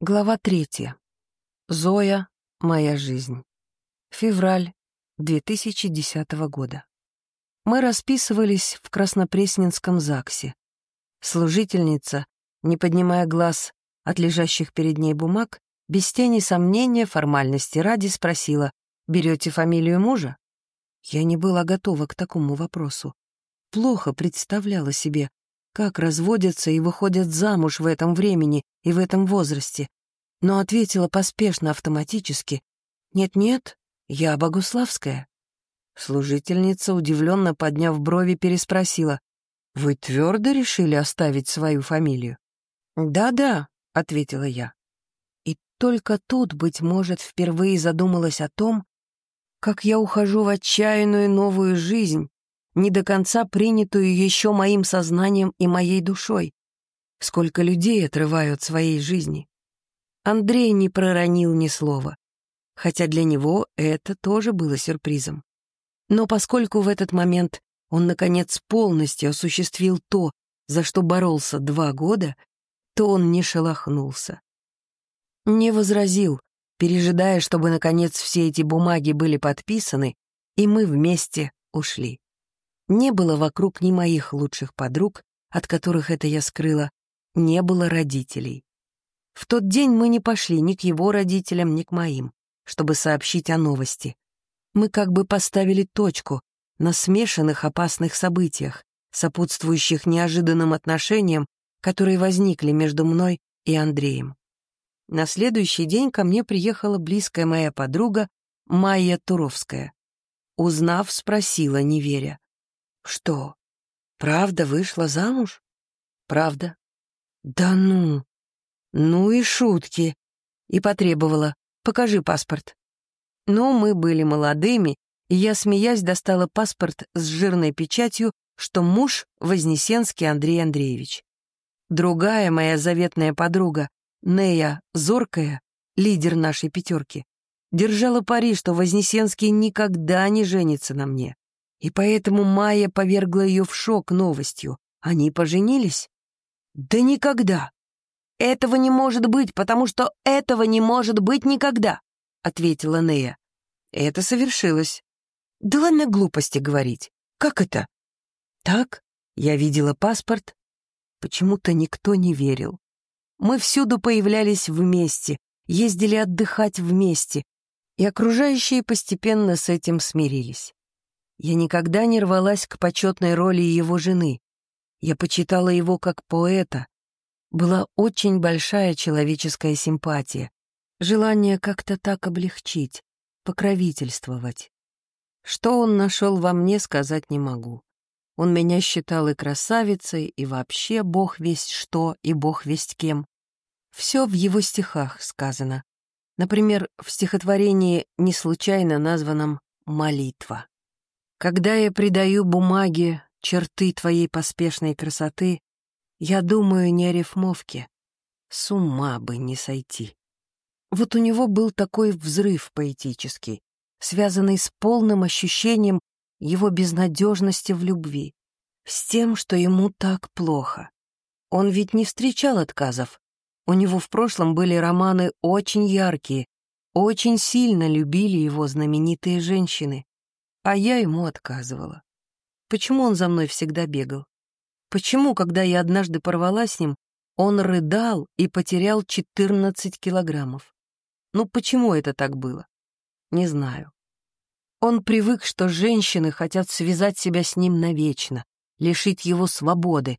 Глава третья. Зоя. Моя жизнь. Февраль 2010 года. Мы расписывались в Краснопресненском ЗАГСе. Служительница, не поднимая глаз от лежащих перед ней бумаг, без тени сомнения, формальности ради спросила, «Берете фамилию мужа?» Я не была готова к такому вопросу. Плохо представляла себе, как разводятся и выходят замуж в этом времени и в этом возрасте, но ответила поспешно, автоматически. «Нет-нет, я Богуславская». Служительница, удивленно подняв брови, переспросила. «Вы твердо решили оставить свою фамилию?» «Да-да», — ответила я. И только тут, быть может, впервые задумалась о том, как я ухожу в отчаянную новую жизнь, не до конца принятую еще моим сознанием и моей душой. Сколько людей отрывают своей жизни. Андрей не проронил ни слова, хотя для него это тоже было сюрпризом. Но поскольку в этот момент он, наконец, полностью осуществил то, за что боролся два года, то он не шелохнулся. Не возразил, пережидая, чтобы, наконец, все эти бумаги были подписаны, и мы вместе ушли. Не было вокруг ни моих лучших подруг, от которых это я скрыла, не было родителей. В тот день мы не пошли ни к его родителям, ни к моим, чтобы сообщить о новости. Мы как бы поставили точку на смешанных опасных событиях, сопутствующих неожиданным отношениям, которые возникли между мной и Андреем. На следующий день ко мне приехала близкая моя подруга Майя Туровская. Узнав, спросила, не веря. Что? Правда вышла замуж? Правда. Да ну. Ну и шутки. И потребовала. Покажи паспорт. Но мы были молодыми, и я, смеясь, достала паспорт с жирной печатью, что муж Вознесенский Андрей Андреевич. Другая моя заветная подруга, Нея Зоркая, лидер нашей пятерки, держала пари, что Вознесенский никогда не женится на мне. И поэтому Майя повергла ее в шок новостью. Они поженились? Да никогда. Этого не может быть, потому что этого не может быть никогда, ответила Нея. Это совершилось. Да ладно глупости говорить. Как это? Так, я видела паспорт. Почему-то никто не верил. Мы всюду появлялись вместе, ездили отдыхать вместе, и окружающие постепенно с этим смирились. Я никогда не рвалась к почетной роли его жены. Я почитала его как поэта. Была очень большая человеческая симпатия, желание как-то так облегчить, покровительствовать. Что он нашел во мне, сказать не могу. Он меня считал и красавицей, и вообще бог весть что, и бог весть кем. Все в его стихах сказано. Например, в стихотворении, не случайно названном «Молитва». Когда я придаю бумаге черты твоей поспешной красоты, я думаю не о рифмовке. С ума бы не сойти. Вот у него был такой взрыв поэтический, связанный с полным ощущением его безнадежности в любви, с тем, что ему так плохо. Он ведь не встречал отказов. У него в прошлом были романы очень яркие, очень сильно любили его знаменитые женщины а я ему отказывала. Почему он за мной всегда бегал? Почему, когда я однажды порвала с ним, он рыдал и потерял 14 килограммов? Ну почему это так было? Не знаю. Он привык, что женщины хотят связать себя с ним навечно, лишить его свободы.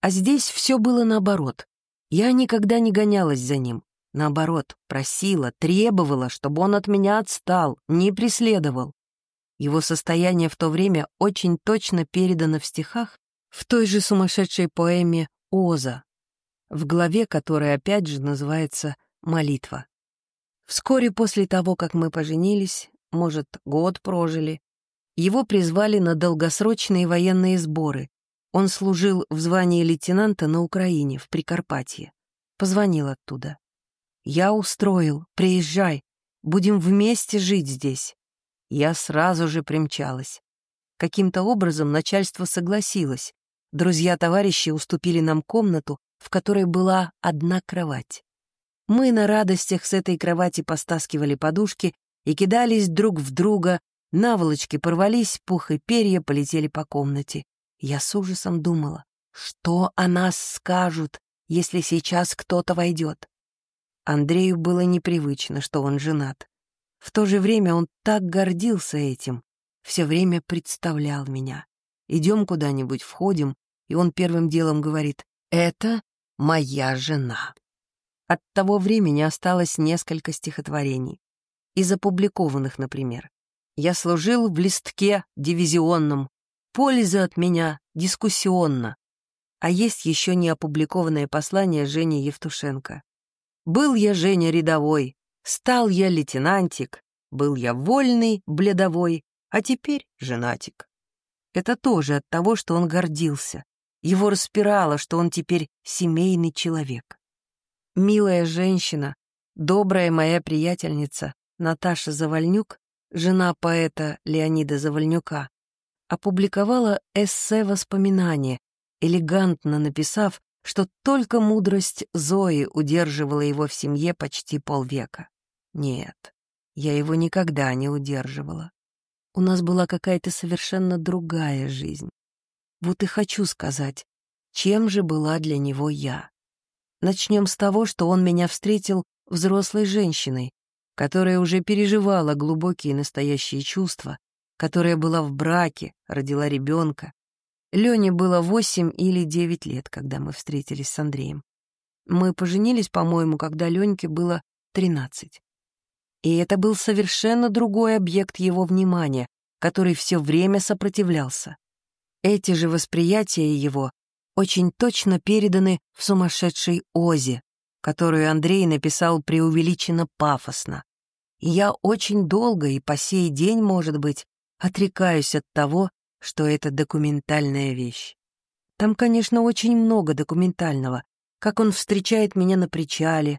А здесь все было наоборот. Я никогда не гонялась за ним. Наоборот, просила, требовала, чтобы он от меня отстал, не преследовал. Его состояние в то время очень точно передано в стихах в той же сумасшедшей поэме «Оза», в главе которой опять же называется «Молитва». Вскоре после того, как мы поженились, может, год прожили, его призвали на долгосрочные военные сборы. Он служил в звании лейтенанта на Украине, в Прикарпатье. Позвонил оттуда. «Я устроил, приезжай, будем вместе жить здесь». Я сразу же примчалась. Каким-то образом начальство согласилось. Друзья-товарищи уступили нам комнату, в которой была одна кровать. Мы на радостях с этой кровати постаскивали подушки и кидались друг в друга, наволочки порвались, пух и перья полетели по комнате. Я с ужасом думала, что о нас скажут, если сейчас кто-то войдет. Андрею было непривычно, что он женат. В то же время он так гордился этим, все время представлял меня. Идем куда-нибудь, входим, и он первым делом говорит «Это моя жена». От того времени осталось несколько стихотворений. Из опубликованных, например. «Я служил в листке дивизионном. Польза от меня дискуссионно». А есть еще не опубликованное послание Жени Евтушенко. «Был я, Женя, рядовой, стал я лейтенантик, был я вольный, бледовой, а теперь женатик». Это тоже от того, что он гордился. Его распирало, что он теперь семейный человек. Милая женщина, добрая моя приятельница Наташа Завальнюк, жена поэта Леонида Завальнюка, опубликовала эссе «Воспоминания», элегантно написав, что только мудрость Зои удерживала его в семье почти полвека. Нет, я его никогда не удерживала. У нас была какая-то совершенно другая жизнь. Вот и хочу сказать, чем же была для него я. Начнем с того, что он меня встретил взрослой женщиной, которая уже переживала глубокие настоящие чувства, которая была в браке, родила ребенка. Лене было восемь или девять лет, когда мы встретились с Андреем. Мы поженились, по-моему, когда Леньке было тринадцать. И это был совершенно другой объект его внимания, который все время сопротивлялся. Эти же восприятия его очень точно переданы в «Сумасшедшей Озе», которую Андрей написал преувеличенно пафосно. И я очень долго и по сей день, может быть, отрекаюсь от того, что это документальная вещь. Там, конечно, очень много документального, как он встречает меня на причале,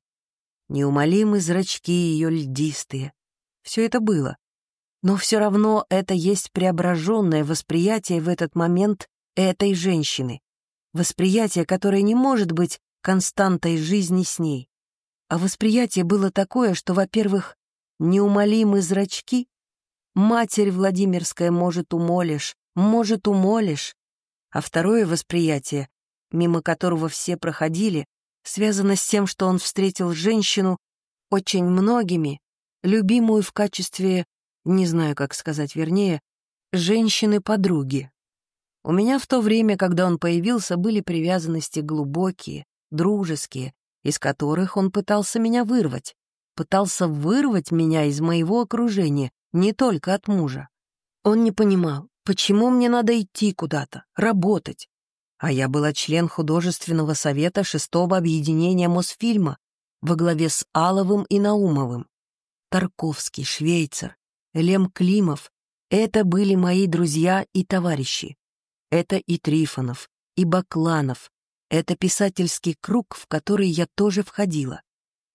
неумолимы зрачки ее льдистые. Все это было. Но все равно это есть преображенное восприятие в этот момент этой женщины. Восприятие, которое не может быть константой жизни с ней. А восприятие было такое, что, во-первых, неумолимы зрачки. Матерь Владимирская, может, умолишь, может, умолишь. А второе восприятие, мимо которого все проходили, связано с тем, что он встретил женщину очень многими, любимую в качестве, не знаю, как сказать вернее, женщины-подруги. У меня в то время, когда он появился, были привязанности глубокие, дружеские, из которых он пытался меня вырвать. Пытался вырвать меня из моего окружения, не только от мужа. Он не понимал, почему мне надо идти куда-то, работать, а я была член художественного совета шестого объединения Мосфильма во главе с Аловым и Наумовым. Тарковский, Швейцар, Лем Климов — это были мои друзья и товарищи. Это и Трифонов, и Бакланов. Это писательский круг, в который я тоже входила.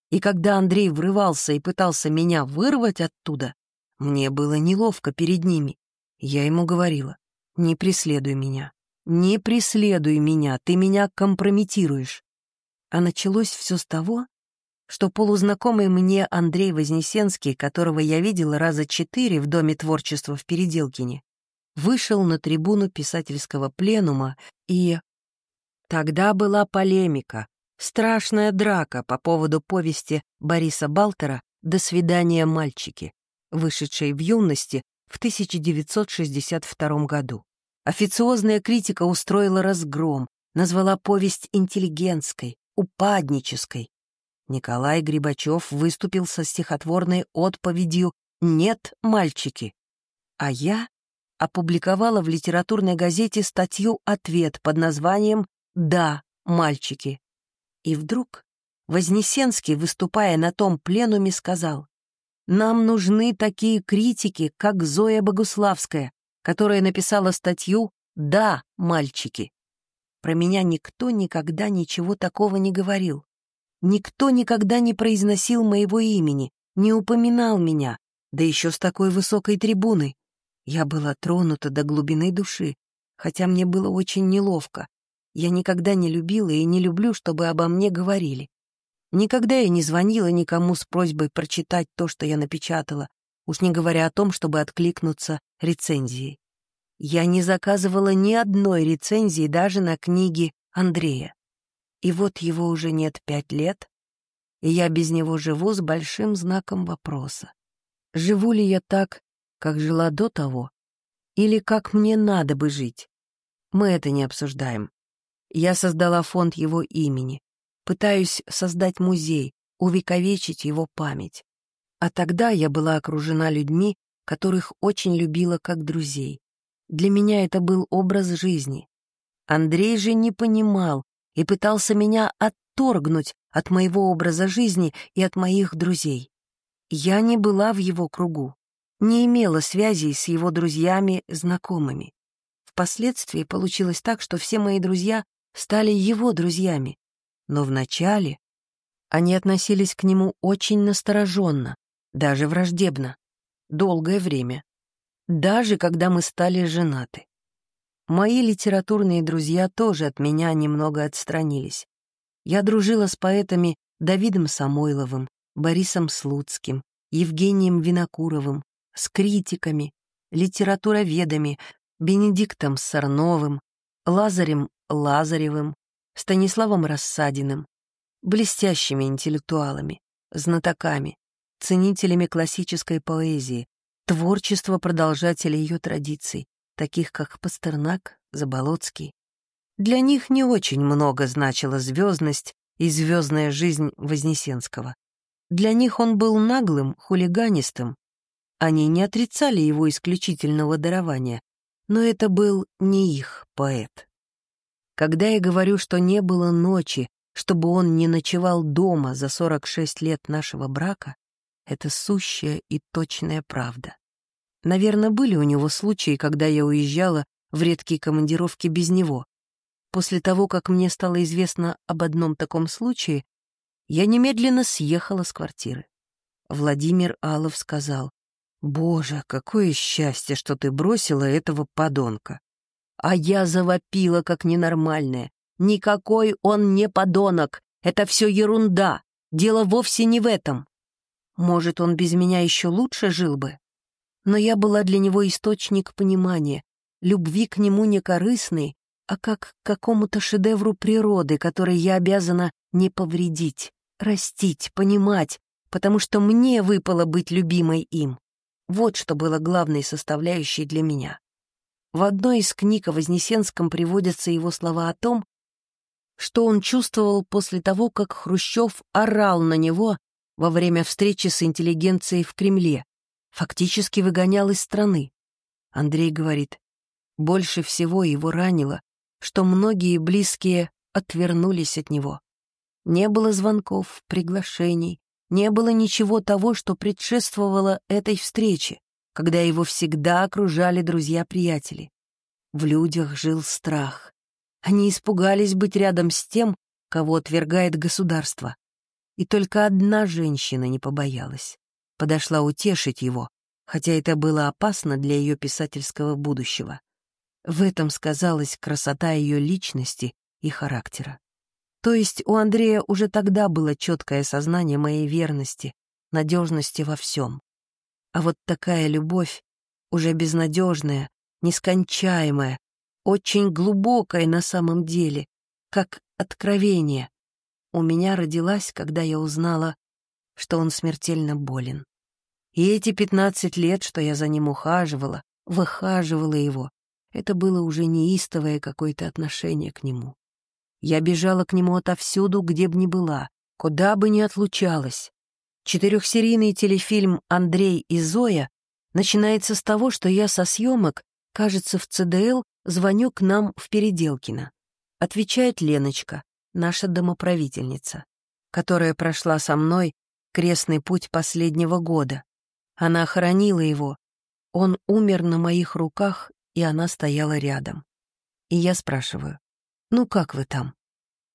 И когда Андрей врывался и пытался меня вырвать оттуда, мне было неловко перед ними. Я ему говорила, не преследуй меня. «Не преследуй меня, ты меня компрометируешь». А началось все с того, что полузнакомый мне Андрей Вознесенский, которого я видела раза четыре в Доме творчества в Переделкине, вышел на трибуну писательского пленума и... Тогда была полемика, страшная драка по поводу повести Бориса Балтера «До свидания, мальчики», вышедшей в юности в 1962 году. Официозная критика устроила разгром, назвала повесть интеллигентской, упаднической. Николай Грибачев выступил со стихотворной отповедью «Нет, мальчики». А я опубликовала в литературной газете статью «Ответ» под названием «Да, мальчики». И вдруг Вознесенский, выступая на том пленуме, сказал, «Нам нужны такие критики, как Зоя Богуславская, которая написала статью «Да, мальчики». Про меня никто никогда ничего такого не говорил. Никто никогда не произносил моего имени, не упоминал меня, да еще с такой высокой трибуны. Я была тронута до глубины души, хотя мне было очень неловко. Я никогда не любила и не люблю, чтобы обо мне говорили. Никогда я не звонила никому с просьбой прочитать то, что я напечатала, уж не говоря о том, чтобы откликнуться рецензией. Я не заказывала ни одной рецензии даже на книги Андрея. И вот его уже нет пять лет, и я без него живу с большим знаком вопроса. Живу ли я так, как жила до того, или как мне надо бы жить? Мы это не обсуждаем. Я создала фонд его имени, пытаюсь создать музей, увековечить его память. А тогда я была окружена людьми, которых очень любила как друзей. Для меня это был образ жизни. Андрей же не понимал и пытался меня отторгнуть от моего образа жизни и от моих друзей. Я не была в его кругу, не имела связей с его друзьями, знакомыми. Впоследствии получилось так, что все мои друзья стали его друзьями, но вначале они относились к нему очень настороженно, даже враждебно, долгое время, даже когда мы стали женаты. Мои литературные друзья тоже от меня немного отстранились. Я дружила с поэтами Давидом Самойловым, Борисом Слуцким, Евгением Винокуровым, с критиками, литературоведами, Бенедиктом Сарновым, Лазарем Лазаревым, Станиславом Рассадиным, блестящими интеллектуалами, знатоками, ценителями классической поэзии, творчества продолжателей ее традиций, таких как Пастернак, Заболоцкий. Для них не очень много значила звездность и звездная жизнь Вознесенского. Для них он был наглым, хулиганистым. Они не отрицали его исключительного дарования, но это был не их поэт. Когда я говорю, что не было ночи, чтобы он не ночевал дома за 46 лет нашего брака, это сущая и точная правда. Наверное, были у него случаи, когда я уезжала в редкие командировки без него. После того, как мне стало известно об одном таком случае, я немедленно съехала с квартиры. Владимир Алов сказал, «Боже, какое счастье, что ты бросила этого подонка!» А я завопила, как ненормальная. Никакой он не подонок. Это все ерунда. Дело вовсе не в этом. Может, он без меня еще лучше жил бы? Но я была для него источник понимания, любви к нему не корыстной, а как к какому-то шедевру природы, который я обязана не повредить, растить, понимать, потому что мне выпало быть любимой им. Вот что было главной составляющей для меня. В одной из книг о Вознесенском приводятся его слова о том, что он чувствовал после того, как Хрущев орал на него во время встречи с интеллигенцией в Кремле, фактически выгонял из страны. Андрей говорит, больше всего его ранило, что многие близкие отвернулись от него. Не было звонков, приглашений, не было ничего того, что предшествовало этой встрече когда его всегда окружали друзья-приятели. В людях жил страх. Они испугались быть рядом с тем, кого отвергает государство. И только одна женщина не побоялась. Подошла утешить его, хотя это было опасно для ее писательского будущего. В этом сказалась красота ее личности и характера. То есть у Андрея уже тогда было четкое сознание моей верности, надежности во всем. А вот такая любовь, уже безнадежная, нескончаемая, очень глубокая на самом деле, как откровение, у меня родилась, когда я узнала, что он смертельно болен. И эти пятнадцать лет, что я за ним ухаживала, выхаживала его, это было уже неистовое какое-то отношение к нему. Я бежала к нему отовсюду, где бы ни была, куда бы ни отлучалась. Четырехсерийный телефильм «Андрей и Зоя» начинается с того, что я со съемок, кажется, в ЦДЛ, звоню к нам в Переделкино. Отвечает Леночка, наша домоправительница, которая прошла со мной крестный путь последнего года. Она охранила его. Он умер на моих руках, и она стояла рядом. И я спрашиваю, «Ну как вы там?»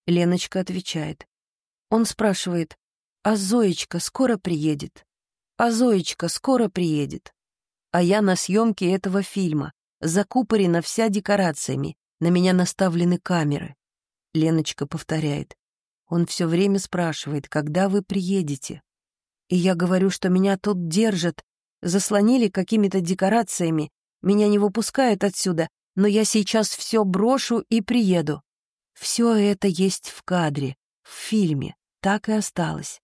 Леночка отвечает. Он спрашивает, а Зоечка скоро приедет. А Зоечка скоро приедет. А я на съемке этого фильма. Закупорена вся декорациями. На меня наставлены камеры. Леночка повторяет. Он все время спрашивает, когда вы приедете. И я говорю, что меня тут держат, заслонили какими-то декорациями, меня не выпускают отсюда, но я сейчас все брошу и приеду. Все это есть в кадре, в фильме, так и осталось.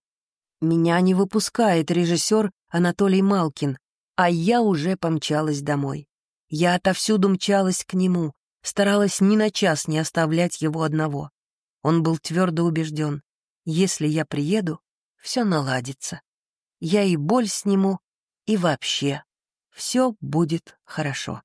Меня не выпускает режиссер Анатолий Малкин, а я уже помчалась домой. Я отовсюду мчалась к нему, старалась ни на час не оставлять его одного. Он был твердо убежден, если я приеду, все наладится. Я и боль сниму, и вообще все будет хорошо.